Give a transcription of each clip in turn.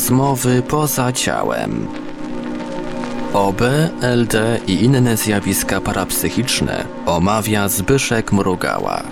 Rozmowy poza ciałem. OB, LD i inne zjawiska parapsychiczne omawia Zbyszek Mrugała.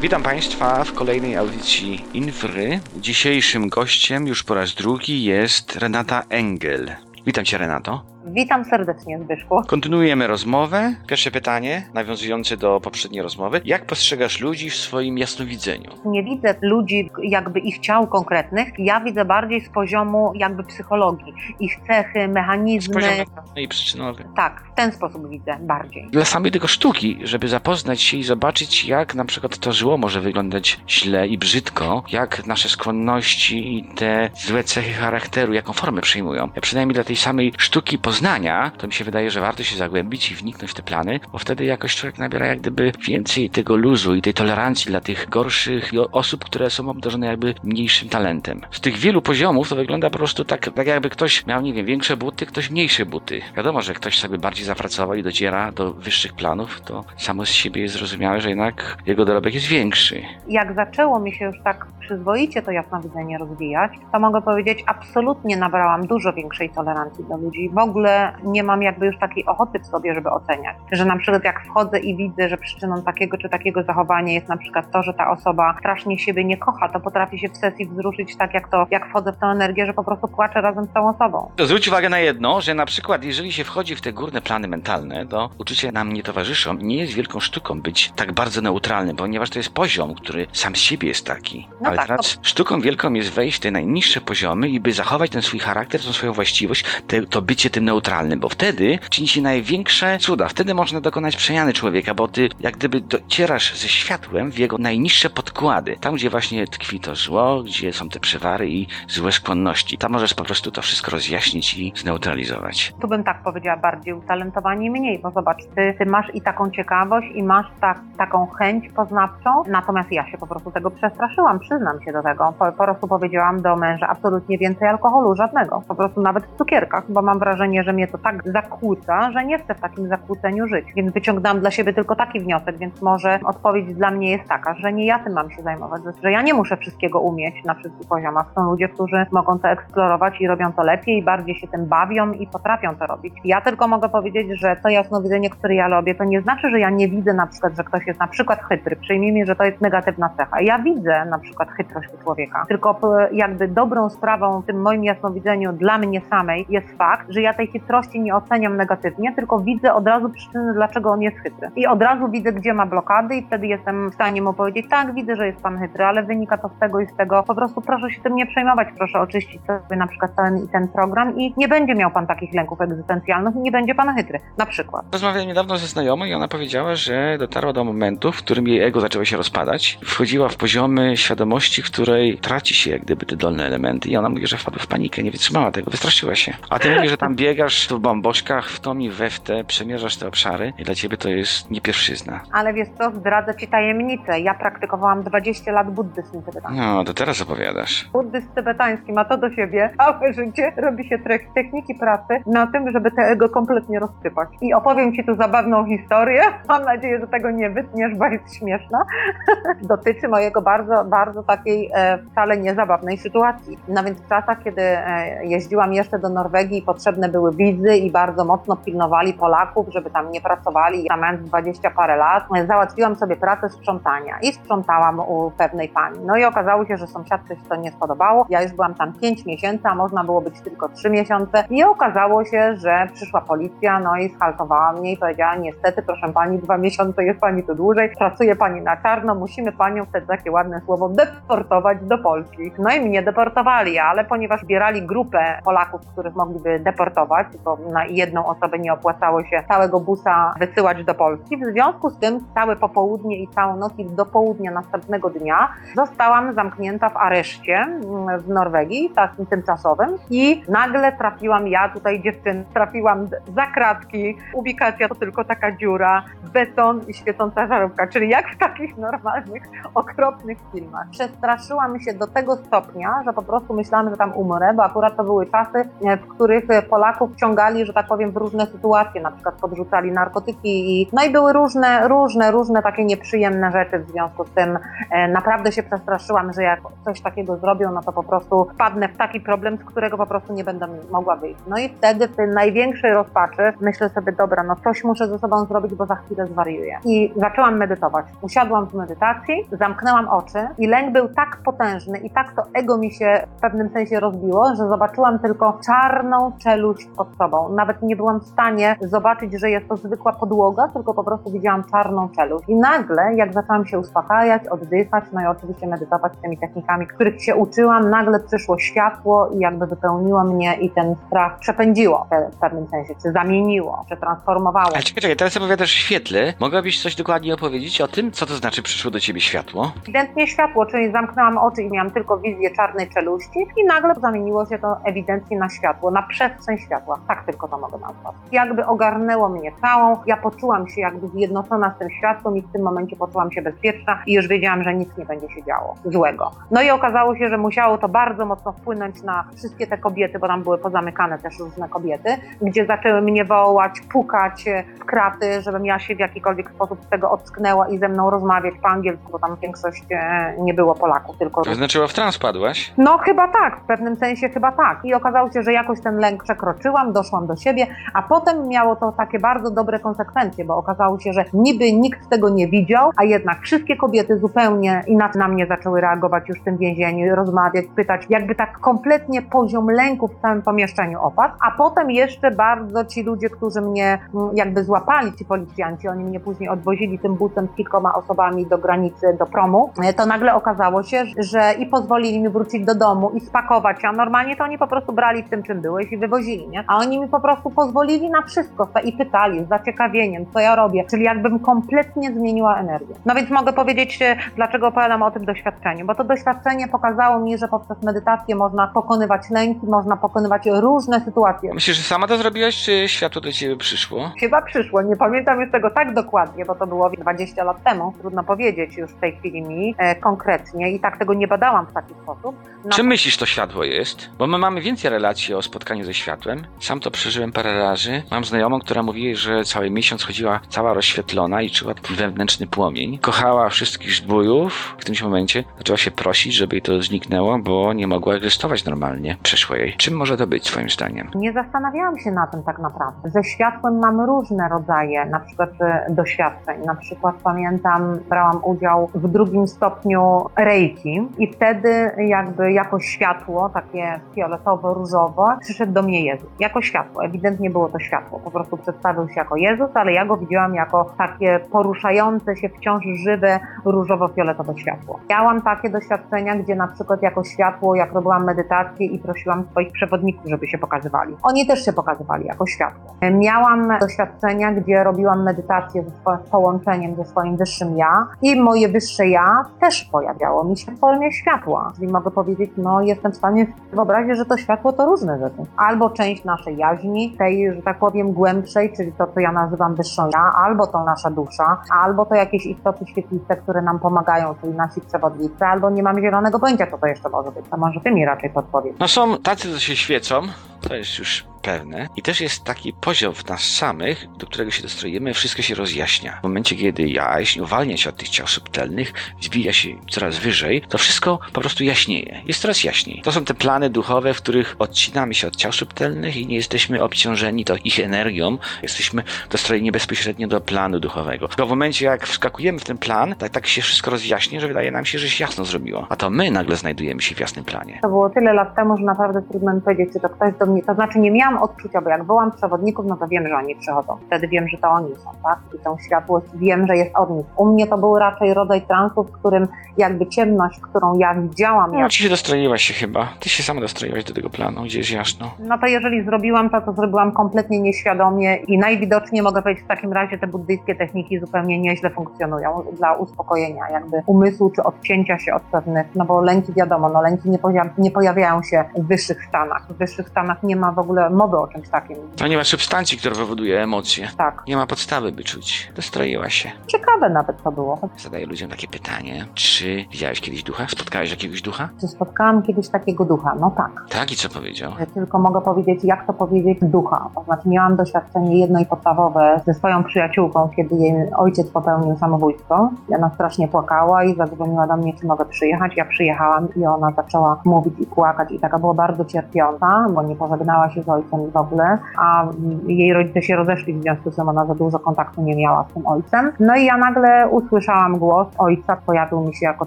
Witam Państwa w kolejnej audycji Infry. Dzisiejszym gościem już po raz drugi jest Renata Engel. Witam Cię Renato. Witam serdecznie, Zbyszku. Kontynuujemy rozmowę. Pierwsze pytanie, nawiązujące do poprzedniej rozmowy. Jak postrzegasz ludzi w swoim jasnowidzeniu? Nie widzę ludzi, jakby ich ciał konkretnych. Ja widzę bardziej z poziomu jakby psychologii. Ich cechy, Z mechanizmy. poziomu i przyczynowy. Tak, w ten sposób widzę bardziej. Dla samej tego sztuki, żeby zapoznać się i zobaczyć, jak na przykład to zło może wyglądać źle i brzydko, jak nasze skłonności i te złe cechy charakteru, jaką formę przyjmują. Ja przynajmniej dla tej samej sztuki poznania, to mi się wydaje, że warto się zagłębić i wniknąć w te plany, bo wtedy jakoś człowiek nabiera jak gdyby więcej tego luzu i tej tolerancji dla tych gorszych osób, które są obdarzone jakby mniejszym talentem. Z tych wielu poziomów to wygląda po prostu tak, tak jakby ktoś miał, nie wiem, większe buty, ktoś mniejsze buty. Wiadomo, że ktoś sobie bardziej zapracował i dociera do wyższych planów, to samo z siebie jest zrozumiałe, że jednak jego dorobek jest większy. Jak zaczęło mi się już tak przyzwoicie to jasnowidzenie rozwijać, to mogę powiedzieć, absolutnie nabrałam dużo większej tolerancji do ludzi. W ogóle nie mam jakby już takiej ochoty w sobie, żeby oceniać. Że na przykład jak wchodzę i widzę, że przyczyną takiego czy takiego zachowania jest na przykład to, że ta osoba strasznie siebie nie kocha, to potrafi się w sesji wzruszyć tak jak to, jak wchodzę w tę energię, że po prostu płaczę razem z tą osobą. To zwróć uwagę na jedno, że na przykład jeżeli się wchodzi w te górne plany mentalne, to uczucia nam nie towarzyszą i nie jest wielką sztuką być tak bardzo neutralnym, ponieważ to jest poziom, który sam z siebie jest taki. No Ale tak, teraz sztuką wielką jest wejść w te najniższe poziomy i by zachować ten swój charakter, tą swoją właściwość, te, to bycie tym neutralnym, bo wtedy czyni się największe cuda. Wtedy można dokonać przemiany człowieka, bo ty jak gdyby docierasz ze światłem w jego najniższe podkłady. Tam, gdzie właśnie tkwi to zło, gdzie są te przewary i złe skłonności. Tam możesz po prostu to wszystko rozjaśnić i zneutralizować. Tu bym tak powiedziała bardziej utalentowani mniej, bo zobacz, ty, ty masz i taką ciekawość, i masz tak, taką chęć poznawczą, natomiast ja się po prostu tego przestraszyłam, przyznam się do tego. Po, po prostu powiedziałam do męża absolutnie więcej alkoholu, żadnego. Po prostu nawet w cukierkach, bo mam wrażenie, że mnie to tak zakłóca, że nie chcę w takim zakłóceniu żyć. Więc wyciągnęłam dla siebie tylko taki wniosek, więc może odpowiedź dla mnie jest taka, że nie ja tym mam się zajmować, że ja nie muszę wszystkiego umieć na wszystkich poziomach. Są ludzie, którzy mogą to eksplorować i robią to lepiej, bardziej się tym bawią i potrafią to robić. Ja tylko mogę powiedzieć, że to jasnowidzenie, które ja robię, to nie znaczy, że ja nie widzę na przykład, że ktoś jest na przykład chytry. Przyjmijmy, że to jest negatywna cecha. Ja widzę na przykład chytrość u człowieka. Tylko jakby dobrą sprawą w tym moim jasnowidzeniu dla mnie samej jest fakt, że ja tej chytrości nie oceniam negatywnie, tylko widzę od razu przyczyny, dlaczego on jest chytry. I od razu widzę, gdzie ma blokady i wtedy jestem w stanie mu powiedzieć, tak, widzę, że jest pan chytry, ale wynika to z tego i z tego. Po prostu proszę się tym nie przejmować, proszę oczyścić sobie na przykład ten, ten program i nie będzie miał pan takich lęków egzystencjalnych i nie będzie pan chytry. Na przykład. Rozmawiałem niedawno ze znajomą i ona powiedziała, że dotarła do momentu, w którym jej ego zaczęło się rozpadać. Wchodziła w poziomy świadomości, w której traci się jak gdyby te dolne elementy i ona mówi, że wpadła w panikę, nie wytrzymała tego, wystraszyła się. A ty mówisz, że tam biegasz w bamboszkach, w tom i we w te, przemierzasz te obszary i dla ciebie to jest nie pierwszyzna. Ale wiesz co, zdradzę ci tajemnicę. Ja praktykowałam 20 lat buddyzm tybetański. No, to teraz opowiadasz. Buddyzm tybetański ma to do siebie, całe życie robi się techniki pracy na tym, żeby te ego kompletnie rozsypać. I opowiem ci tu zabawną historię. Mam nadzieję, że tego nie wytniesz, bo jest śmieszna. Dotyczy mojego bardzo, bardzo takiej e, wcale niezabawnej sytuacji. No więc w czasach, kiedy e, jeździłam jeszcze do Norwegii i potrzebne były wizy i bardzo mocno pilnowali Polaków, żeby tam nie pracowali, ja mając 20 parę lat, e, załatwiłam sobie pracę sprzątania i sprzątałam u pewnej pani. No i okazało się, że sąsiadce się to nie spodobało. Ja już byłam tam 5 miesięcy, a można było być tylko 3 miesiące i okazało się, że przyszła policja, no i schaltowała mnie i powiedziała, niestety proszę pani, dwa miesiące jest pani tu dłużej, pracuje pani na czarno, musimy panią, wtedy takie ładne słowo, deportować do Polski. No i mnie deportowali, ale ponieważ zbierali grupę Polaków, których mogliby deportować, bo na jedną osobę nie opłacało się całego busa wysyłać do Polski, w związku z tym całe popołudnie i całą noc i do południa następnego dnia zostałam zamknięta w areszcie mm, w Norwegii, takim tymczasowym i nagle trafiłam ja, tutaj dziewczyn, trafiłam za kratki, ubikacja to tylko taka dziura, beton i świecąca żarówka, czyli jak w takich normalnych, okropnych filmach. Przestraszyłam się do tego stopnia, że po prostu myślałam, że tam umrę, bo akurat to były czasy, e, w których Polaków wciągali, że tak powiem, w różne sytuacje, na przykład podrzucali narkotyki i no i były różne, różne, różne takie nieprzyjemne rzeczy w związku z tym. E, naprawdę się przestraszyłam, że jak coś takiego zrobią, no to po prostu wpadnę w taki problem, z którego po prostu nie będę mogła wyjść. No i wtedy w tej największej rozpaczy myślę sobie, dobra, no coś muszę ze sobą zrobić, bo za chwilę zwariuję. I zaczęłam medytować. Usiadłam w medytacji, zamknęłam oczy i lęk był tak potężny i tak to ego mi się w pewnym sensie rozbiło, że zobaczyłam tylko czarną czeluść pod sobą. Nawet nie byłam w stanie zobaczyć, że jest to zwykła podłoga, tylko po prostu widziałam czarną czeluść. I nagle, jak zaczęłam się uspokajać, oddychać, no i oczywiście medytować tymi technikami, których się uczyłam, nagle przyszło światło i jakby wypełniło mnie i ten strach przepędziło w pewnym sensie, czy zamieniło, przetransformowało. Ale czekaj, czekaj, teraz opowiadasz świetle. Mogłabyś coś dokładnie opowiedzieć o tym, co to znaczy przyszło do ciebie światło? Ewidentnie światło, czyli zamknęłam oczy i miałam tylko wizję czarnej czeluści i nagle zamieniło się to ewidentnie na światło, na przestrzeń światła. Tak tylko to mogę nazwać. Jakby ogarnęło mnie całą, ja poczułam się jakby zjednoczona z tym światłem i w tym momencie poczułam się bezpieczna i już wiedziałam, że nic nie będzie się działo złego. No i okazało się, że musiało to bardzo mocno wpłynąć na wszystkie te kobiety, bo tam były pozamykane też różne kobiety, gdzie zaczęły mnie wołać, pukać w kraty, żebym ja się w jakikolwiek sposób z tego ocknęła i ze mną rozmawiać po angielsku, bo tam większość e, nie było Polaków, tylko... To znaczyło w trans padłaś? No chyba tak, w pewnym sensie chyba tak. I okazało się, że jakoś ten lęk przekroczyłam, doszłam do siebie, a potem miało to takie bardzo dobre konsekwencje, bo okazało się, że niby nikt tego nie widział, a jednak wszystkie kobiety zupełnie inaczej na mnie zaczęły reagować już w tym więzieniu, rozmawiać, pytać, jakby tak kompletnie poziom lęku w całym pomieszczeniu opadł, a potem jeszcze bardzo ci ludzie, którzy mnie mm, jakby złapali, ci policjanci, oni mnie później odwozili tym busem z kilkoma osobami do granicy, do promu, to nagle okazało się, że i pozwolili mi wrócić do domu i spakować, a normalnie to oni po prostu brali w tym, czym byłeś i wywozili, nie? A oni mi po prostu pozwolili na wszystko i pytali z zaciekawieniem, co ja robię, czyli jakbym kompletnie zmieniła energię. No więc mogę powiedzieć, e, dlaczego opowiadam o tym doświadczeniu, bo to doświadczenie pokazało mi, że poprzez medytację można pokonywać lęki, można pokonywać różne sytuacje. Myślisz, że sama to zrobiłaś, czy światło do ciebie przyszło? Chyba przyszło, nie pamiętam już tego tak dokładnie, bo to było 20 lat temu, trudno powiedzieć już w tej chwili mi e, konkretnie i tak tego nie badałam w taki sposób. No, Czy myślisz, to światło jest? Bo my mamy więcej relacji o spotkaniu ze światłem. Sam to przeżyłem parę razy. Mam znajomą, która mówi, że cały miesiąc chodziła cała rozświetlona i czuła taki wewnętrzny płomień. Kochała wszystkich zbójów. W którymś momencie zaczęła się prosić, żeby jej to zniknęło, bo nie mogła egzystować normalnie. Przeszło jej. Czym może to być, twoim zdaniem? Nie zastanawiałam się na tym tak naprawdę. Ze światłem mam różne rodzaje, na przykład e, doświadczeń. Na przykład pamiętam, brałam udział w drugim stopniu reiki i wtedy jakby jako światło, takie fioletowo-różowe, przyszedł do mnie Jezus. Jako światło, ewidentnie było to światło. Po prostu przedstawił się jako Jezus, ale ja go widziałam jako takie poruszające się wciąż żywe, różowo-fioletowe światło. Miałam takie doświadczenia, gdzie na przykład jako światło, jak robiłam medytację i prosiłam swoich przewodników, żeby się pokazywali. Oni też się pokazywali jako światło. Miałam doświadczenia, gdzie robiłam medytację swoim połączeniem ze swoim wyższym ja i moje wyższe ja też pojawiało mi się w formie światła. Czyli mogę powiedzieć, no jestem w stanie wyobrazić, że to światło to różne rzeczy. Albo część naszej jaźni, tej, że tak powiem, głębszej, czyli to, co ja nazywam wyższą ja, albo to nasza dusza, albo to jakieś istoty świetliste, które nam pomagają, czyli nasi przewodnicy, albo nie mam zielonego pojęcia, co to jeszcze może być. To może ty mi raczej podpowiedz. No są tacy, co się świecą, to jest już pewne. I też jest taki poziom w nas samych, do którego się dostrojemy, wszystko się rozjaśnia. W momencie, kiedy jaźń uwalnia się od tych ciał subtelnych, wzbija się coraz wyżej, to wszystko po prostu jaśnieje. Jest coraz jaśniej. To są te plany duchowe, w których odcinamy się od ciał subtelnych i nie jesteśmy obciążeni to ich energią. Jesteśmy dostrojeni bezpośrednio do planu duchowego. Tylko w momencie, jak wskakujemy w ten plan, tak, tak się wszystko rozjaśnia, że wydaje nam się, że się jasno zrobiło. A to my nagle znajdujemy się w jasnym planie. To było tyle lat temu, że naprawdę trudno mi powiedzieć, czy to ktoś do mnie, to znaczy nie miałam odczucia, bo jak byłam przewodników, no to wiem, że oni przychodzą. Wtedy wiem, że to oni są, tak? I tą światłość wiem, że jest od nich. U mnie to był raczej rodzaj transu, w którym jakby ciemność, którą ja widziałam, No, jak ci się dostroiłaś się chyba. Ty się sama dostroiłaś do tego planu, gdzie jest jasno. No to jeżeli zrobiłam to, to zrobiłam kompletnie nieświadomie i najwidoczniej mogę powiedzieć w takim razie te buddyjskie techniki zupełnie nieźle funkcjonują dla uspokojenia jakby umysłu czy odcięcia się od pewnych, no bo lęki wiadomo, no lęki nie, nie pojawiają się w wyższych stanach. W wyższych stanach nie ma w ogóle mowy o czymś takim. To nie ma substancji, która powoduje emocje. Tak. Nie ma podstawy, by czuć. Dostroiła się. Ciekawe nawet to było. Zadaję ludziom takie pytanie. Czy widziałeś kiedyś ducha? Spotkałeś jakiegoś ducha? Czy spotkałam kiedyś takiego ducha? No tak. Tak i co powiedział? Tylko mogę powiedzieć, jak to powiedzieć ducha. To znaczy miałam doświadczenie jedno i podstawowe ze swoją przyjaciółką, kiedy jej ojciec popełnił samobójstwo. I Ona strasznie płakała i zadzwoniła do mnie, czy mogę przyjechać. Ja przyjechałam i ona zaczęła mówić i płakać i taka była bardzo cierpiąca, bo nie pożegnała się z ojcem ogóle, a jej rodzice się rozeszli, w związku z tym ona za dużo kontaktu nie miała z tym ojcem. No i ja nagle usłyszałam głos ojca, pojawił mi się jako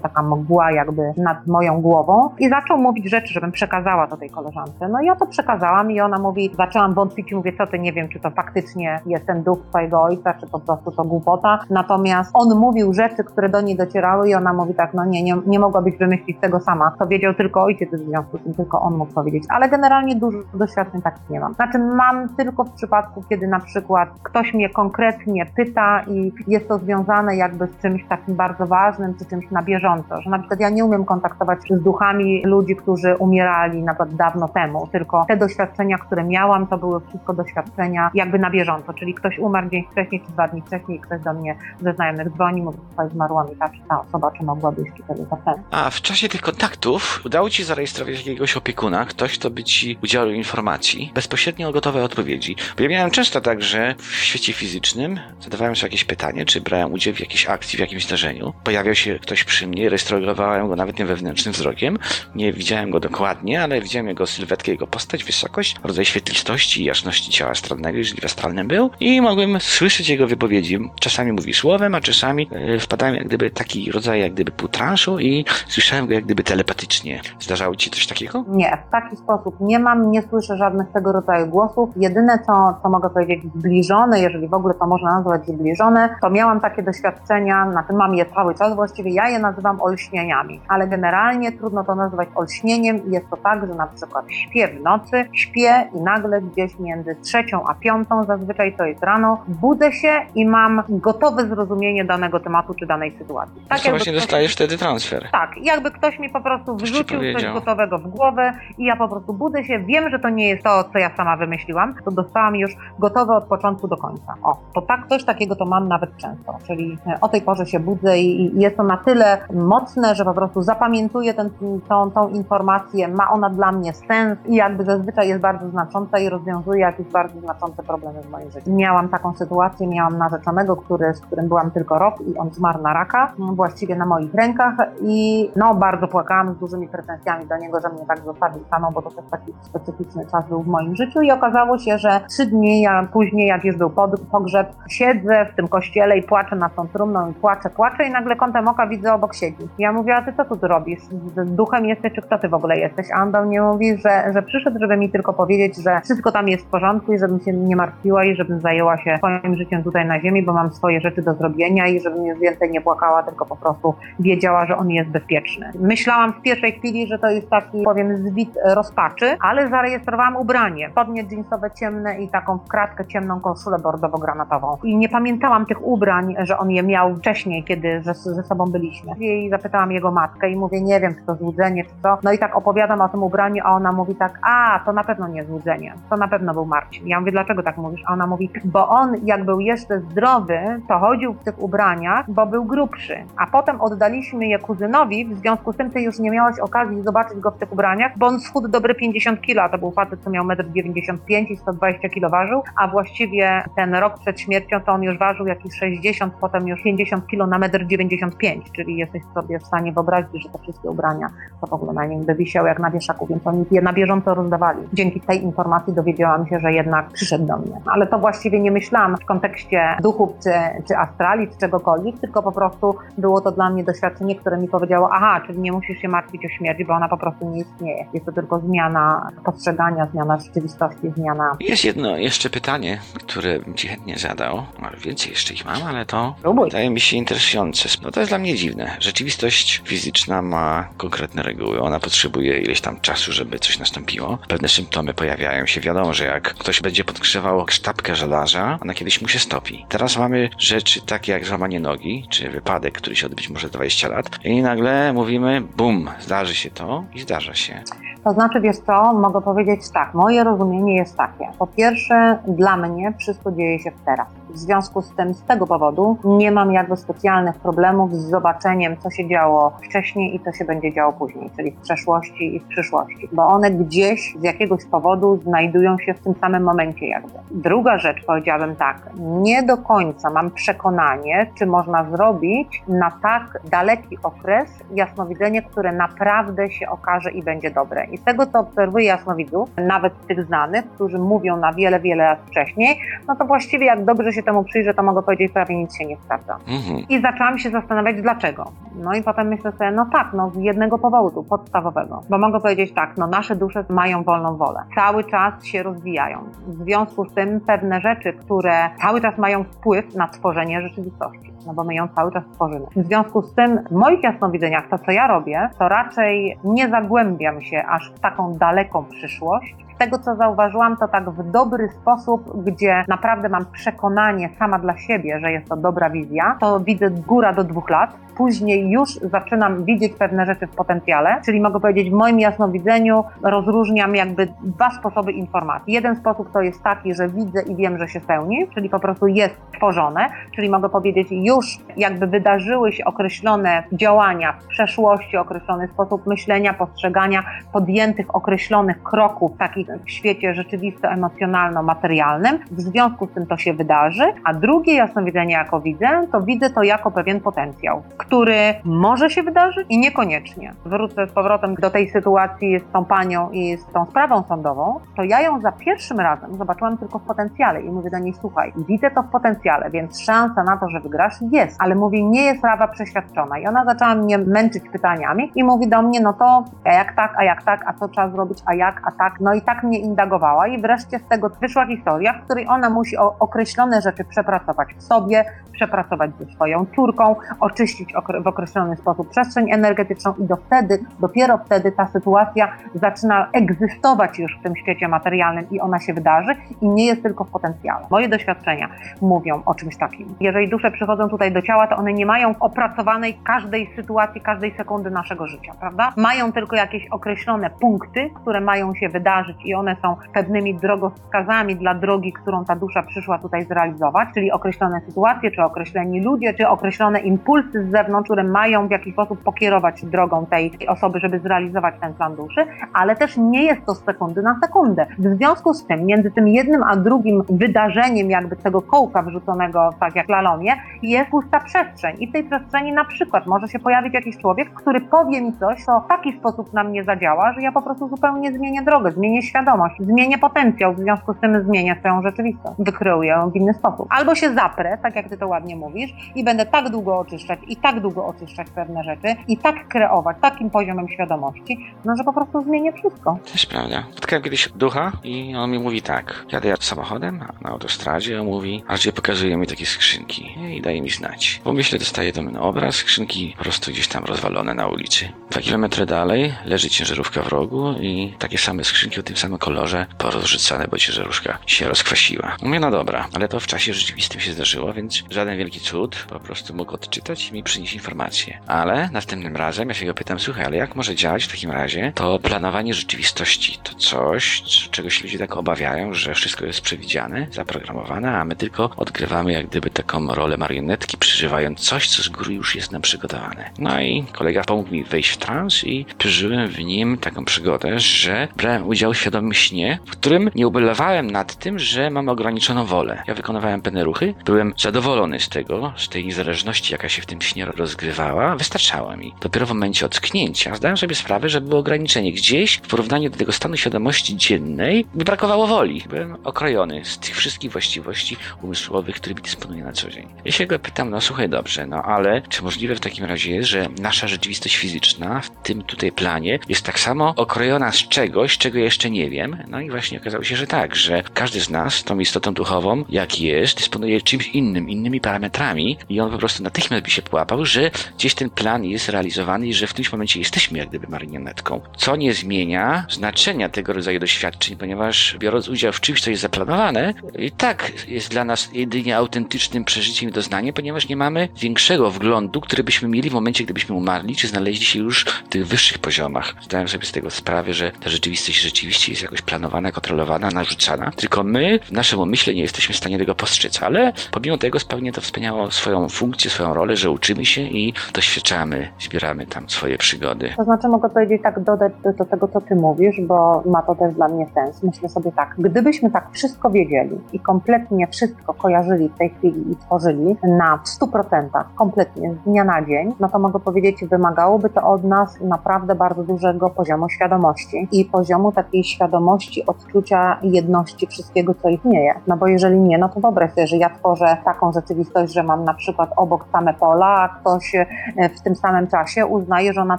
taka mgła jakby nad moją głową i zaczął mówić rzeczy, żebym przekazała to tej koleżance. No i ja to przekazałam i ona mówi, zaczęłam wątpić i mówię, co ty, nie wiem, czy to faktycznie jest ten duch twojego ojca, czy po prostu to głupota. Natomiast on mówił rzeczy, które do niej docierały i ona mówi tak, no nie, nie, nie mogłabyś wymyślić tego sama. To wiedział tylko ojciec w związku z tym, tylko on mógł powiedzieć. Ale generalnie dużo doświadczeń takich nie mam. Znaczy mam tylko w przypadku, kiedy na przykład ktoś mnie konkretnie pyta i jest to związane jakby z czymś takim bardzo ważnym, czy czymś na bieżąco, że na przykład ja nie umiem kontaktować się z duchami ludzi, którzy umierali na przykład dawno temu, tylko te doświadczenia, które miałam, to były wszystko doświadczenia jakby na bieżąco, czyli ktoś umarł dzień wcześniej, czy dwa dni wcześniej ktoś do mnie ze znajomych dzwoni, mówi, słuchaj, zmarła mi ta czy ta osoba, czy mogłabyś tyle zapewnić. A w czasie tych kontaktów udało ci zarejestrować jakiegoś opiekuna, ktoś, kto by ci udzielił informacji, bezpośrednio gotowe odpowiedzi. Bo ja miałem często tak, że w świecie fizycznym zadawałem sobie jakieś pytanie, czy brałem udział w jakiejś akcji, w jakimś zdarzeniu. Pojawiał się ktoś przy mnie, rejestrowałem go nawet nie wewnętrznym wzrokiem. Nie widziałem go dokładnie, ale widziałem jego sylwetkę, jego postać, wysokość, rodzaj świetlistości i jasności ciała astralnego, jeżeli w astralnym był. I mogłem słyszeć jego wypowiedzi. Czasami mówi słowem, a czasami e, wpadałem jak gdyby taki rodzaj jak gdyby półtranszu i słyszałem go jak gdyby telepatycznie. Zdarzało ci coś takiego? Nie, w taki sposób nie mam, nie słyszę żadnych tego rodzaju głosów. Jedyne, co, co mogę powiedzieć zbliżone, jeżeli w ogóle to można nazwać zbliżone, to miałam takie doświadczenia, znaczy mam je cały czas właściwie, ja je nazywam olśnieniami, ale generalnie trudno to nazwać olśnieniem i jest to tak, że na przykład śpię w nocy, śpię i nagle gdzieś między trzecią a piątą, zazwyczaj to jest rano, budzę się i mam gotowe zrozumienie danego tematu czy danej sytuacji. Tak jakby właśnie ktoś- dostajesz wtedy transfer. tak, jakby ktoś mi po prostu wrzucił coś gotowego w głowę i ja po prostu budzę się, wiem, że to nie jest to, co ja sama wymyśliłam, to dostałam już gotowe od początku do końca. O, to tak, coś takiego to mam nawet często, czyli e, o tej porze się budzę i, jest to na tyle mocne, że po prostu zapamiętuję ten, tą, tą informację, ma ona dla mnie sens i jakby zazwyczaj jest bardzo znacząca i rozwiązuje jakieś bardzo znaczące problemy w moim życiu. Miałam taką sytuację, miałam narzeczonego, który, z którym byłam tylko rok i on zmarł na raka, m, właściwie na moich rękach i no bardzo płakałam z dużymi pretensjami do niego, że mnie tak zostawił samą, bo to też taki specyficzny czas był w moim życiu i okazało się, że trzy dni ja, później, jak już był pogrzeb, siedzę w tym kościele i płaczę nad tą trumną i płaczę, płaczę i nagle kątem oka widzę obok siedzi. Ja mówię, a ty co tu robisz? Duchem jesteś, czy kto ty w ogóle jesteś? A on do mnie mówi, że, że przyszedł, żeby mi tylko powiedzieć, że wszystko tam jest w porządku i żebym się nie martwiła i żebym zajęła się swoim życiem tutaj na ziemi, bo mam swoje rzeczy do zrobienia i żebym już więcej nie płakała, tylko po prostu wiedziała, że on jest bezpieczny. Myślałam w pierwszej chwili, że to jest taki, powiem, zwit rozpaczy, ale zarejestrowałam ubranie. Spodnie jeansowe ciemne i taką w kratkę ciemną koszulę bordowo-granatową. I nie pamiętałam tych ubrań, że on je miał wcześniej, kiedy ze, ze sobą byliśmy. I zapytałam jego matkę i mówię, nie wiem, czy to złudzenie, czy co. No i tak opowiadam o tym ubraniu, a ona mówi tak, a, to na pewno nie złudzenie. To na pewno był Marcin. Ja mówię, dlaczego tak mówisz? A ona mówi, bo on jak był jeszcze zdrowy, to chodził w tych ubraniach, bo był grubszy. A potem oddaliśmy je kuzynowi, w związku z tym ty już nie miałaś okazji zobaczyć go w tych ubraniach, bo on schudł dobre 50 kilo, a to był facet, co miał 1,95 m i 120 kilo ważył, a właściwie ten rok przed śmiercią to on już ważył jakieś 60, potem już 50 kilo na 1,95 m, czyli jesteś sobie w stanie wyobrazić, że te wszystkie ubrania to w ogóle na nim by wisiały jak na wieszaku, więc oni je na bieżąco rozdawali. Dzięki tej informacji dowiedziałam się, że jednak przyszedł do mnie. Ale to właściwie nie myślałam w kontekście duchów, czy, czy astrali, czy czegokolwiek, tylko po prostu było to dla mnie doświadczenie, które mi powiedziało, aha, czyli nie musisz się martwić o śmierć, bo ona po prostu nie istnieje. Jest to tylko zmiana postrzegania, zmiana rzeczywistości, zmiana... Jest jedno jeszcze pytanie, które bym ci chętnie zadał. Więcej jeszcze ich mam, ale to Próbuj. wydaje mi się interesujące. No to jest dla mnie dziwne. Rzeczywistość fizyczna ma konkretne reguły. Ona potrzebuje ileś tam czasu, żeby coś nastąpiło. Pewne symptomy pojawiają się. Wiadomo, że jak ktoś będzie podgrzewał sztabkę żelaza, ona kiedyś mu się stopi. Teraz mamy rzeczy takie jak złamanie nogi, czy wypadek, który się odbyć może 20 lat. I nagle mówimy, bum, zdarzy się to i zdarza się. To znaczy, wiesz co, mogę powiedzieć tak, moje rozumienie jest takie. Po pierwsze, dla mnie wszystko dzieje się w teraz. W związku z tym, z tego powodu nie mam jakby specjalnych problemów z zobaczeniem, co się działo wcześniej i co się będzie działo później, czyli w przeszłości i w przyszłości, bo one gdzieś z jakiegoś powodu znajdują się w tym samym momencie jakby. Druga rzecz, powiedziałabym tak, nie do końca mam przekonanie, czy można zrobić na tak daleki okres jasnowidzenie, które naprawdę się okaże i będzie dobre. I z tego, co obserwuję jasnowidzów, nawet tych znanych, którzy mówią na wiele, wiele lat wcześniej, no to właściwie jak dobrze się temu przyjrzę, to mogę powiedzieć, prawie nic się nie sprawdza. Mhm. I zaczęłam się zastanawiać, dlaczego. No i potem myślę sobie, no tak, no z jednego powodu, podstawowego. Bo mogę powiedzieć tak, no nasze dusze mają wolną wolę. Cały czas się rozwijają. W związku z tym pewne rzeczy, które cały czas mają wpływ na tworzenie rzeczywistości. No bo my ją cały czas tworzymy. W związku z tym w moich jasnowidzeniach, to co ja robię, to raczej nie zagłębiam się aż w taką daleką przyszłość, tego, co zauważyłam, to tak w dobry sposób, gdzie naprawdę mam przekonanie sama dla siebie, że jest to dobra wizja, to widzę góra do dwóch lat. Później już zaczynam widzieć pewne rzeczy w potencjale, czyli mogę powiedzieć, w moim jasnowidzeniu rozróżniam jakby dwa sposoby informacji. Jeden sposób to jest taki, że widzę i wiem, że się spełni, czyli po prostu jest tworzone, czyli mogę powiedzieć, już jakby wydarzyły się określone działania w przeszłości, określony sposób myślenia, postrzegania, podjętych określonych kroków, takich w świecie rzeczywisto-emocjonalno-materialnym. W związku z tym to się wydarzy. A drugie jasnowidzenie, jako widzę, to widzę to jako pewien potencjał, który może się wydarzyć i niekoniecznie. Wrócę z powrotem do tej sytuacji z tą panią i z tą sprawą sądową, to ja ją za pierwszym razem zobaczyłam tylko w potencjale i mówię do niej, słuchaj, widzę to w potencjale, więc szansa na to, że wygrasz jest, ale mówi, nie jest prawa przeświadczona. I ona zaczęła mnie męczyć pytaniami i mówi do mnie, no to a jak tak, a jak tak, a co trzeba zrobić, a jak, a tak. No i tak mnie indagowała i wreszcie z tego wyszła historia, w której ona musi określone rzeczy przepracować w sobie, przepracować ze swoją córką, oczyścić w określony sposób przestrzeń energetyczną i do wtedy, dopiero wtedy ta sytuacja zaczyna egzystować już w tym świecie materialnym i ona się wydarzy i nie jest tylko w potencjale. Moje doświadczenia mówią o czymś takim. Jeżeli dusze przychodzą tutaj do ciała, to one nie mają opracowanej każdej sytuacji, każdej sekundy naszego życia, prawda? Mają tylko jakieś określone punkty, które mają się wydarzyć i one są pewnymi drogowskazami dla drogi, którą ta dusza przyszła tutaj zrealizować, czyli określone sytuacje, czy określeni ludzie, czy określone impulsy z zewnątrz, które mają w jakiś sposób pokierować drogą tej osoby, żeby zrealizować ten plan duszy, ale też nie jest to z sekundy na sekundę. W związku z tym, między tym jednym a drugim wydarzeniem, jakby tego kołka wrzuconego, tak jak lalomie, jest pusta przestrzeń. I w tej przestrzeni na przykład może się pojawić jakiś człowiek, który powie mi coś, co w taki sposób na mnie zadziała, że ja po prostu zupełnie zmienię drogę, zmienię świadomość, zmienię potencjał, w związku z tym zmienię swoją rzeczywistość, wykreuję ją w inny sposób. Albo się zaprę, tak jak ty to ładnie mówisz, i będę tak długo oczyszczać i tak długo oczyszczać pewne rzeczy i tak kreować takim poziomem świadomości, no że po prostu zmienię wszystko. To jest prawda. Spotkałem kiedyś ducha i on mi mówi tak. Jadę samochodem na autostradzie, on mówi, aż pokazuje mi takie skrzynki i daje mi znać. Po myślę dostaje do mnie obraz, skrzynki po prostu gdzieś tam rozwalone na ulicy. Dwa kilometry dalej leży ciężarówka w rogu i takie same skrzynki o tym samym kolorze porozrzucane, bo ciężarówka się rozkwasiła. Mówię, no dobra, ale to w czasie rzeczywistym się zdarzyło, więc żaden wielki cud, po prostu mógł odczytać i mi przynieść informację. Ale następnym razem ja się go pytam, słuchaj, ale jak może działać w takim razie to planowanie rzeczywistości? To coś, czego się ludzie tak obawiają, że wszystko jest przewidziane, zaprogramowane, a my tylko odgrywamy jak gdyby taką rolę marionetki, przeżywając coś, co z góry już jest nam przygotowane. No i kolega pomógł mi wejść w trans i przeżyłem w nim taką przygodę, że brałem udział w świadomym śnie, w którym nie ubolewałem nad tym, że mam ograniczoną wolę. Ja wykonywałem pewne ruchy, byłem zadowolony z tego, z tej niezależności, jaka się w tym śnie rozgrywała, wystarczało mi. Dopiero w momencie ocknięcia zdałem sobie sprawę, że było ograniczenie. Gdzieś w porównaniu do tego stanu świadomości dziennej mi brakowało woli. Byłem okrojony z tych wszystkich właściwości umysłowych, którymi dysponuję na co dzień. Ja się go pytam, no słuchaj dobrze, no ale czy możliwe w takim razie jest, że nasza rzeczywistość fizyczna w tym tutaj planie jest tak samo okrojona z czegoś, czego jeszcze nie wiem? No i właśnie okazało się, że tak, że każdy z nas, tą istotą duchową, jak jest, dysponuje czymś innym, innymi parametrami i on po prostu natychmiast by się połapał, że gdzieś ten plan jest realizowany i że w tym momencie jesteśmy jak gdyby marionetką. Co nie zmienia znaczenia tego rodzaju doświadczeń, ponieważ biorąc udział w czymś, co jest zaplanowane, i tak jest dla nas jedynie autentycznym przeżyciem i doznaniem, ponieważ nie mamy większego wglądu, który byśmy mieli w momencie, gdybyśmy umarli, czy znaleźli się już w tych wyższych poziomach. Zdałem sobie z tego sprawę, że ta rzeczywistość rzeczywiście jest jakoś planowana, kontrolowana, narzucana, tylko my w naszym umyśle nie jesteśmy w stanie tego postrzec, ale pomimo tego spełnia to wspaniałą swoją funkcję, swoją rolę, że uczymy się i doświadczamy, zbieramy tam swoje przygody. To znaczy mogę powiedzieć tak, dodać do, do tego, co ty mówisz, bo ma to też dla mnie sens. Myślę sobie tak, gdybyśmy tak wszystko wiedzieli i kompletnie wszystko kojarzyli w tej chwili i tworzyli na 100%, kompletnie z dnia na dzień, no to mogę powiedzieć, wymagałoby to od nas naprawdę bardzo dużego poziomu świadomości i poziomu takiej świadomości, odczucia jedności wszystkiego, co istnieje. No bo jeżeli nie, no to wyobraź sobie, że ja tworzę taką rzeczywistość, że mam na przykład obok same pola, a ktoś e, w tym samym czasie uznaje, że na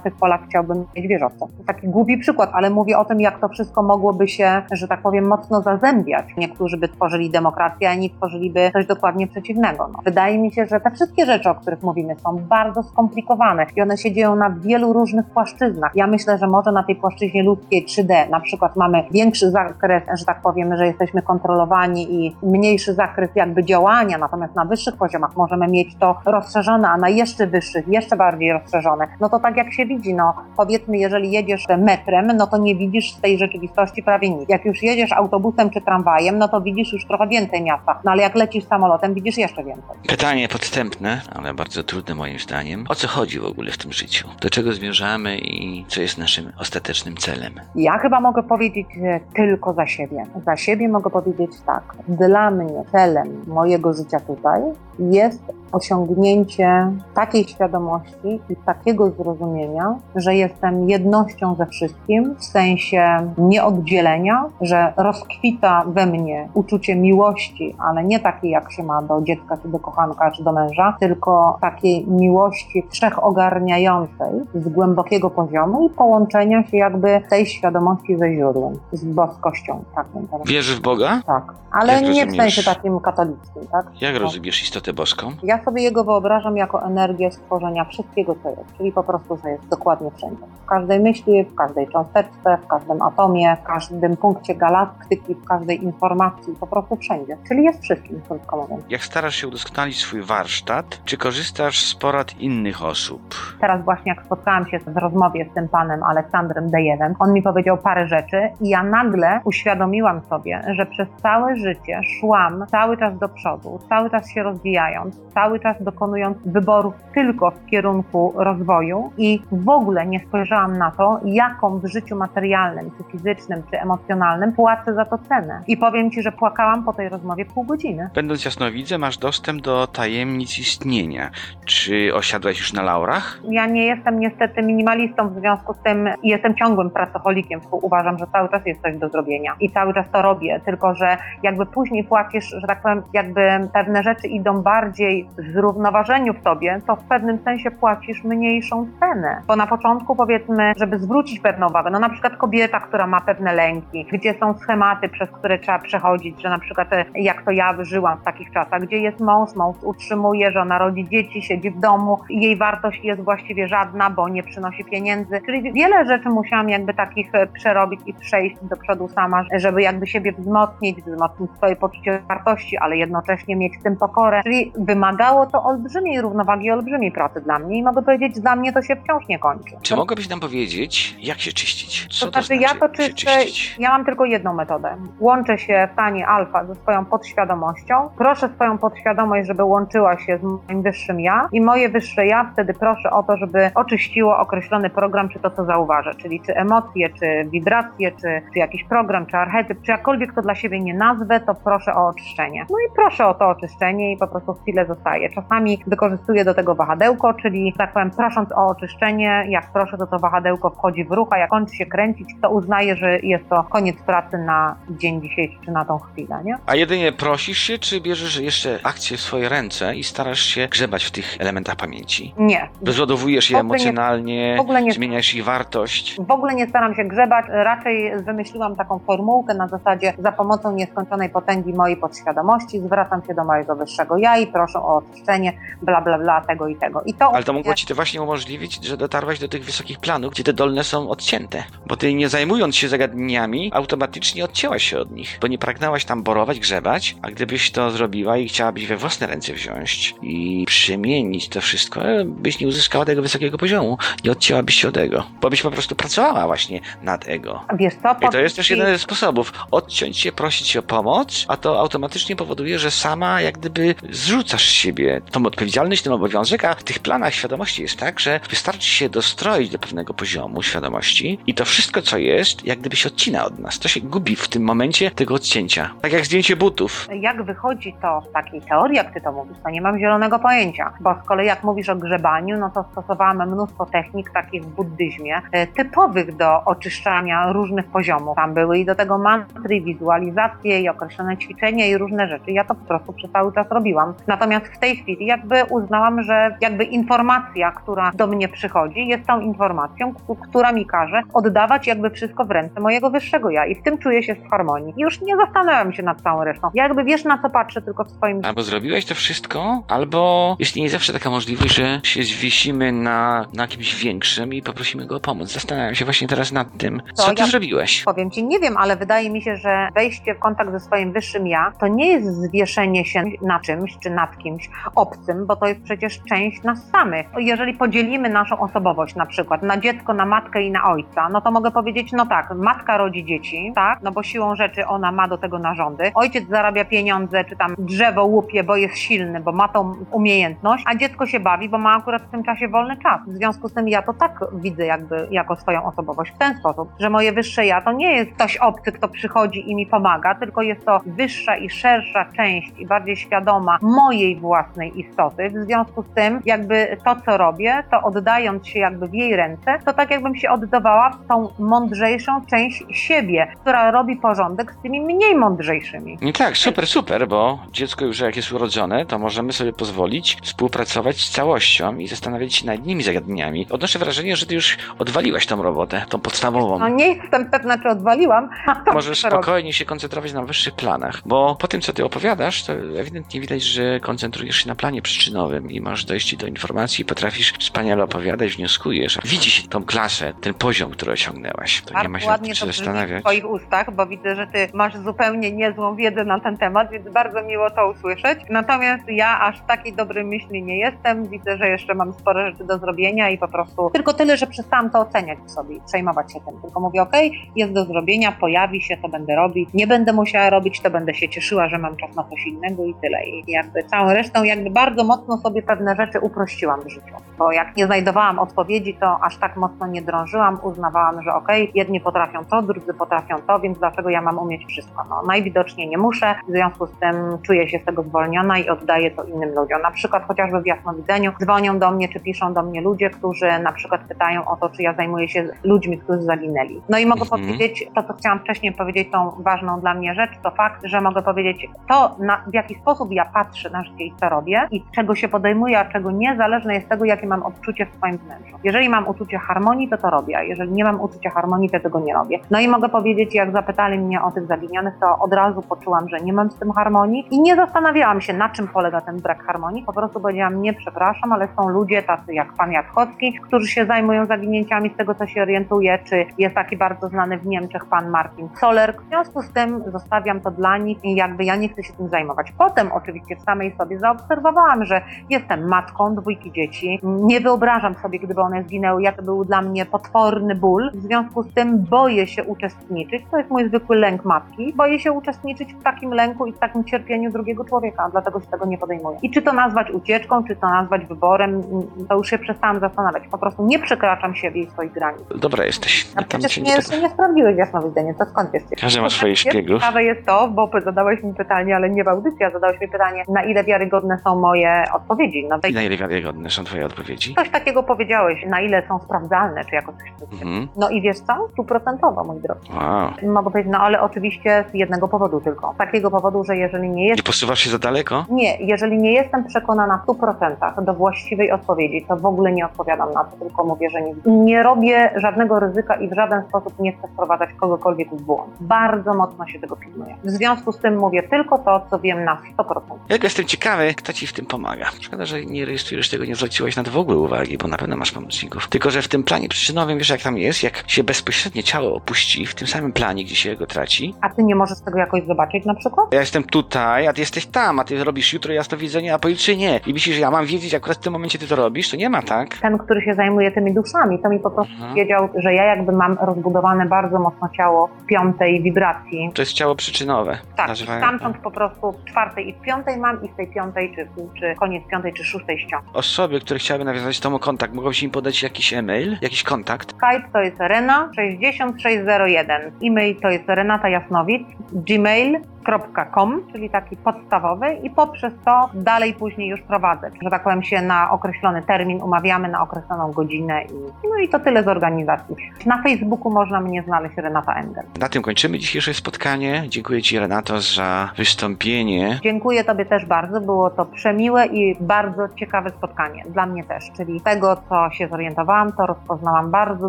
tych polach chciałby mieć wieżowce. Taki głupi przykład, ale mówię o tym, jak to wszystko mogłoby się, że tak powiem, mocno zazębiać. Niektórzy by tworzyli demokrację, a inni tworzyliby coś dokładnie przeciwnego. No. Wydaje mi się, że te wszystkie rzeczy, o których mówimy, są bardzo skomplikowane i one się dzieją na wielu różnych płaszczyznach. Ja myślę, że może na tej płaszczyźnie ludzkiej 3D na przykład mamy większy zakres, że tak powiem, że jesteśmy kontrolowani i mniejszy zakres jakby działania, natomiast na wyższych poziomach możemy mieć to rozszerzone, a na jeszcze wyższych, jeszcze bardziej rozszerzone. No to tak jak się widzi, no powiedzmy, jeżeli jedziesz metrem, no to nie widzisz z tej rzeczywistości prawie nic. Jak już jedziesz autobusem czy tramwajem, no to widzisz już trochę więcej miasta. No ale jak lecisz samolotem, widzisz jeszcze więcej. Pytanie podstępne, ale bardzo trudne moim zdaniem. O co chodzi w ogóle w tym życiu? Do czego zmierzamy i co jest naszym ostatecznym celem? Ja chyba mogę powiedzieć że tylko za siebie. Za siebie mogę powiedzieć tak. Dla mnie celem mojego życia tutaj jest osiągnięcie takiej świadomości i takiego zrozumienia, że jestem jednością ze wszystkim, w sensie nieoddzielenia, że rozkwita we mnie uczucie miłości, ale nie takiej, jak się ma do dziecka, czy do kochanka, czy do męża, tylko takiej miłości wszechogarniającej z głębokiego poziomu i połączenia się jakby tej świadomości ze źródłem, z boskością. Tak, bym teraz- Wierzysz w Boga? tak. ale Jak nie w rozumiesz? sensie takim katolickim, tak? Jak No. rozumiesz istotę boską? Ja sobie jego wyobrażam jako energię stworzenia wszystkiego, co jest, czyli po prostu, że jest dokładnie wszędzie. W każdej myśli, w każdej cząsteczce, w każdym atomie, w każdym punkcie galaktyki, w każdej informacji, po prostu wszędzie. Czyli jest wszystkim, krótko mówiąc. Jak starasz się udoskonalić swój warsztat, czy korzystasz z porad innych osób? Teraz właśnie jak spotkałam się w rozmowie z tym panem Aleksandrem Dejewem, on mi powiedział parę rzeczy i ja nagle uświadomiłam sobie, że przez całe życie szłam cały czas do przodu, cały czas się rozwijając, cały czas dokonując wyborów tylko w kierunku rozwoju i w ogóle nie spojrzałam na to, jaką w życiu materialnym, czy fizycznym, czy emocjonalnym płacę za to cenę. I powiem Ci, że płakałam po tej rozmowie pół godziny. Będąc jasnowidzem, masz dostęp do tajemnic istnienia. Czy osiadłeś już na laurach? Ja nie jestem niestety minimalistą, w związku z tym jestem ciągłym pracocholikiem, uważam, że cały czas jest coś do zrobienia i cały czas to robię, tylko że jakby później płacisz, że tak powiem, jakby pewne rzeczy idą bardziej w zrównoważeniu w tobie, to w pewnym sensie płacisz mniejszą cenę. Bo na początku powiedzmy, żeby zwrócić pewną uwagę, no na przykład kobieta, która ma pewne lęki, gdzie są schematy, przez które trzeba przechodzić, że na przykład e, jak to ja wyżyłam w takich czasach, gdzie jest mąż, mąż utrzymuje, że ona rodzi dzieci, siedzi w domu, i jej wartość jest właściwie żadna, bo nie przynosi pieniędzy. Czyli wiele rzeczy musiałam jakby takich e, przerobić i przejść do przodu sama, żeby jakby siebie wzmocnić, wzmocnić swoje poczucie wartości, ale jednocześnie mieć w tym pokorę. Czyli wymagało to olbrzymiej równowagi, olbrzymiej pracy dla mnie i mogę powiedzieć, dla mnie to się wciąż nie kończy. Czy mogłabyś nam powiedzieć, jak się czyścić? Co To znaczy, ja to czyszczę, ja mam tylko jedną metodę. Łączę się w stanie alfa ze swoją podświadomością. Proszę swoją podświadomość, żeby łączyła się z moim wyższym ja i moje wyższe ja wtedy proszę o to, żeby oczyściło określony program, czy to, co zauważę, czyli czy emocje, czy wibracje, czy, czy jakiś program, czy archetyp, czy jakkolwiek to dla siebie nie nazwę, to proszę o oczyszczenie. No i proszę o to oczyszczenie i po prostu chwilę zostaje. Czasami wykorzystuję do tego wahadełko, czyli tak powiem, prosząc o oczyszczenie, jak proszę, to to wahadełko wchodzi w ruch, a jak kończy się kręcić, to uznaję, że jest to koniec pracy na dzień dzisiejszy, czy na tą chwilę, nie? A jedynie prosisz się, czy bierzesz jeszcze akcję w swoje ręce i starasz się grzebać w tych elementach pamięci? Nie. Bez Odbudowujesz je nie- emocjonalnie, ogóle nie- zmieniasz ich wartość. W ogóle nie staram się grzebać, raczej wymyśliłam taką formułkę na zasadzie za pomocą nieskończonej potęgi mojej podświadomości zwracam się do mojego wyższego ja i proszę o oczyszczenie bla bla bla tego i tego. I to Ale to mogło ci to właśnie umożliwić, że dotarłaś do tych wysokich planów, gdzie te dolne są odcięte. Bo ty nie zajmując się zagadnieniami, automatycznie odcięłaś się od nich. Bo nie pragnęłaś tam borować, grzebać, a gdybyś to zrobiła i chciałabyś we własne ręce wziąć i przemienić to wszystko, byś nie uzyskała tego wysokiego poziomu. Nie odcięłabyś się od ego. Bo byś po prostu pracowała właśnie nad ego. Wiesz? I to jest też jeden ze sposobów. Odciąć się, prosić się o pomoc, a to automatycznie powoduje, że sama jak gdyby zrzucasz z siebie tą odpowiedzialność, ten obowiązek, a w tych planach świadomości jest tak, że wystarczy się dostroić do pewnego poziomu świadomości i to wszystko, co jest, jak gdyby się odcina od nas. To się gubi w tym momencie tego odcięcia. Tak jak zdjęcie butów. Jak wychodzi to z takiej teorii, jak ty to mówisz, to nie mam zielonego pojęcia. Bo z kolei jak mówisz o grzebaniu, no to stosowałam mnóstwo technik takich w buddyzmie, e, typowych do oczyszczania różnych poziomów. Tam były i do tego mantry, i wizualizacje, i określone ćwiczenia i różne rzeczy. Ja to po prostu przez cały czas robiłam. Natomiast w tej chwili jakby uznałam, że jakby informacja, która do mnie przychodzi, jest tą informacją, która mi każe oddawać jakby wszystko w ręce mojego wyższego ja i w tym czuję się w harmonii. I już nie zastanawiam się nad całą resztą. Ja jakby wiesz na co patrzę, tylko w swoim Albo zrobiłeś to wszystko, albo jest nie zawsze taka możliwość, że się zwiesimy na, na kimś większym i poprosimy go o pomoc. Zastanawiam się właśnie teraz nad tym, To co ty ja- zrobiłeś. Powiem ci, nie wiem, ale wydaje mi się, że wejście w kontakt ze swoim wyższym ja to nie jest zwieszenie się na czymś czy nad kimś obcym, bo to jest przecież część nas samych. Jeżeli podzielimy naszą osobowość na przykład na dziecko, na matkę i na ojca, no to mogę powiedzieć, no tak, matka rodzi dzieci, tak, no bo siłą rzeczy ona ma do tego narządy. Ojciec zarabia pieniądze, czy tam drzewo łupie, bo jest silny, bo ma tą umiejętność, a dziecko się bawi, bo ma akurat w tym czasie wolny czas. W związku z tym ja to tak widzę jakby jako swoją osobowość w ten sposób, że moje wyższe ja to nie jest ktoś obcy, kto przychodzi i mi pomaga, tylko jest to wyższa i szersza część i bardziej świadoma mojej własnej istoty. W związku z tym jakby to, co robię, to oddając się jakby w jej ręce, to tak jakbym się oddawała w tą mądrzejszą część siebie, która robi porządek z tymi mniej mądrzejszymi. No tak, super, super, bo dziecko już jak jest urodzone, to możemy sobie pozwolić współpracować z całością i zastanawiać się nad innymi zagadnieniami. Odnoszę wrażenie, że ty już odwaliłaś tą robotę, tą podstawową. No nie jestem pewna, czy odwaliłam, a to Możesz spokojnie się koncentrować na wyższych planach, bo po tym, co ty opowiadasz, to ewidentnie widać, że koncentrujesz się na planie przyczynowym i masz dojście do informacji, potrafisz wspaniale opowiadać, wnioskujesz. Widzi się tą klasę, ten poziom, który osiągnęłaś. To nie ma się nad ładnie tym to się brzmi w zastanawiać. Twoich ustach, bo widzę, że Ty masz zupełnie niezłą wiedzę na ten temat, więc bardzo miło to usłyszeć. Natomiast ja aż takiej dobrej myśli nie jestem. Widzę, że jeszcze mam sporo rzeczy do zrobienia i po prostu tylko tyle, że przestałam to oceniać w sobie i przejmować się tym. Tylko mówię, okej, jest do zrobienia, pojawi się, to będę robić. Nie będę musiała robić, to będę się cieszyła, że mam czas na coś innego i tyle. I jakby całą resztą jakby bardzo mocno sobie pewne rzeczy uprościłam w życiu. Bo jak nie znajdowałam odpowiedzi, to aż tak mocno nie drążyłam. Uznawałam, że okej, jedni potrafią to, drudzy potrafią to, więc dlaczego ja mam umieć wszystko? No, najwidoczniej nie muszę, w związku z tym czuję się z tego zwolniona i oddaję to innym ludziom. Na przykład chociażby w jasnowidzeniu dzwonią do mnie, czy piszą do mnie ludzie, którzy na przykład pytają o to, czy ja zajmuję się ludźmi, którzy zaginęli. No i mogę Mhm. powiedzieć, to co chciałam wcześniej powiedzieć, tą ważną dla mnie rzecz, to fakt, że mogę powiedzieć to, na, w jaki sposób ja patrzę na życie i co robię i czego się podejmuję, a czego nie, zależne jest tego, jakie mam odczucie w swoim wnętrzu. Jeżeli mam uczucie harmonii, to to robię, a jeżeli nie mam uczucia harmonii, to tego nie robię. No i mogę powiedzieć, jak zapytali mnie o tych zaginionych, to od razu poczułam, że nie mam z tym harmonii i nie zastanawiałam się, na czym polega ten brak harmonii. Po prostu powiedziałam, nie przepraszam, ale są ludzie tacy jak pan Jadkowski, którzy się zajmują zaginięciami, z tego co się orientuję, czy jest taki bardzo znany w Niemczech pan Martin Soler. W związku z tym zostawiam to dla nich i jakby ja nie chcę się tym zajmować. Potem oczywiście w samej sobie zaobserwowałam, że jestem matką dwójki dzieci. Nie wyobrażam sobie, gdyby one zginęły, jak to był dla mnie potworny ból. W związku z tym boję się uczestniczyć. To jest mój zwykły lęk matki. Boję się uczestniczyć w takim lęku i w takim cierpieniu drugiego człowieka, dlatego się tego nie podejmuję. I czy to nazwać ucieczką, czy to nazwać wyborem, to już się przestałam zastanawiać. Po prostu nie przekraczam siebie i swoich granic. Dobra jesteś. A Ja przecież nie, nie nie sprawdziłeś jasnowidzenia, to skąd wiesz? Każdy ma swoich szpiegów. Ciekawe jest to, bo zadałeś mi pytanie, ale nie w audycji, a zadałeś mi pytanie, na ile wiarygodne są moje odpowiedzi. No, I na ile wiarygodne są twoje odpowiedzi? Odpowiedzi? Coś takiego powiedziałeś, na ile są sprawdzalne, czy jakoś coś. Mhm. No i wiesz co? Stuprocentowo, mój drogi. Wow. Mogę powiedzieć, no ale oczywiście z jednego powodu tylko. Z takiego powodu, że jeżeli nie jest Nie posuwasz się za daleko? Nie, jeżeli nie jestem przekonana w 100% do właściwej odpowiedzi, to w ogóle nie odpowiadam na to, tylko mówię, że nie. Nie robię żadnego ryzyka i w żaden sposób nie chcę wprowadzać kogokolwiek w błąd. Bardzo mocno się tego pilnuję. W związku z tym mówię tylko to, co wiem na 100%. Ja jestem ciekawy, kto ci w tym pomaga. Szkoda, że nie rejestrujesz tego, nie zwróciłeś na w ogóle uwagi, bo na pewno masz pomocników. Tylko, że w tym planie przyczynowym, wiesz jak tam jest, jak się bezpośrednio ciało opuści, w tym samym planie, gdzie się go traci, A ty nie możesz tego jakoś zobaczyć na przykład? ja jestem tutaj, a ty jesteś tam, a ty robisz jutro jasnowidzenie, a pojutrze nie. I myślisz, że ja mam wiedzieć, akurat w tym momencie ty to robisz? To nie ma tak. Ten, który się zajmuje tymi duszami, to mi po prostu Mhm. powiedział, że ja jakby mam rozbudowane bardzo mocno ciało w piątej wibracji. To jest ciało przyczynowe. Tak, Nazywają- stamtąd po prostu w czwartej i w piątej mam i z tej piątej, czy, czy koniec piątej, czy szóstej ściągam. Osoby, które chciałyby nawiązać tobą kontakt, mogą ci im podać jakiś e-mail, jakiś kontakt. Skype to jest Rena 6601. E-mail to jest Renata Jasnowic. gmail.com, czyli taki podstawowy i poprzez to dalej później już prowadzę. Że tak powiem się na określony termin umawiamy, na określoną godzinę i no i to tyle z organizacji. Na Facebooku można mnie znaleźć Renata Engel. Na tym kończymy dzisiejsze spotkanie. Dziękuję ci, Renato, za wystąpienie. Dziękuję Tobie też bardzo. Było to przemiłe i bardzo ciekawe spotkanie. Dla mnie też. Czyli tego, co się zorientowałam, to rozpoznałam bardzo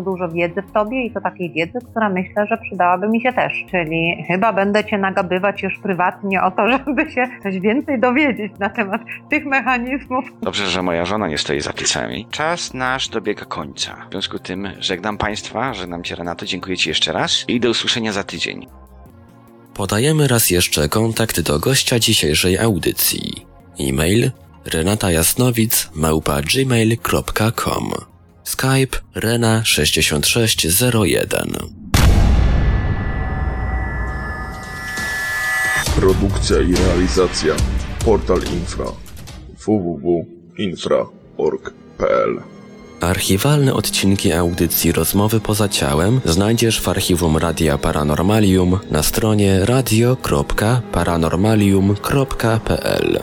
dużo wiedzy w Tobie i to takiej wiedzy, która myślę, że przydałaby mi się też. Czyli chyba będę Cię nagabywać już prywatnie o to, żeby się coś więcej dowiedzieć na temat tych mechanizmów. Dobrze, że moja żona nie stoi za plecami. Czas nasz dobiega końca. W związku z tym żegnam Państwa, żegnam Cię, Renato, dziękuję Ci jeszcze raz i do usłyszenia za tydzień. Podajemy raz jeszcze kontakt do gościa dzisiejszej audycji. E-mail renata jasnowic małpa gmail.com Skype rena6601 Produkcja i realizacja. Portal Infra. www.infra.org.pl Archiwalne odcinki audycji Rozmowy poza ciałem znajdziesz w archiwum Radia Paranormalium na stronie radio.paranormalium.pl